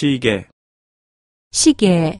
시계, 시계,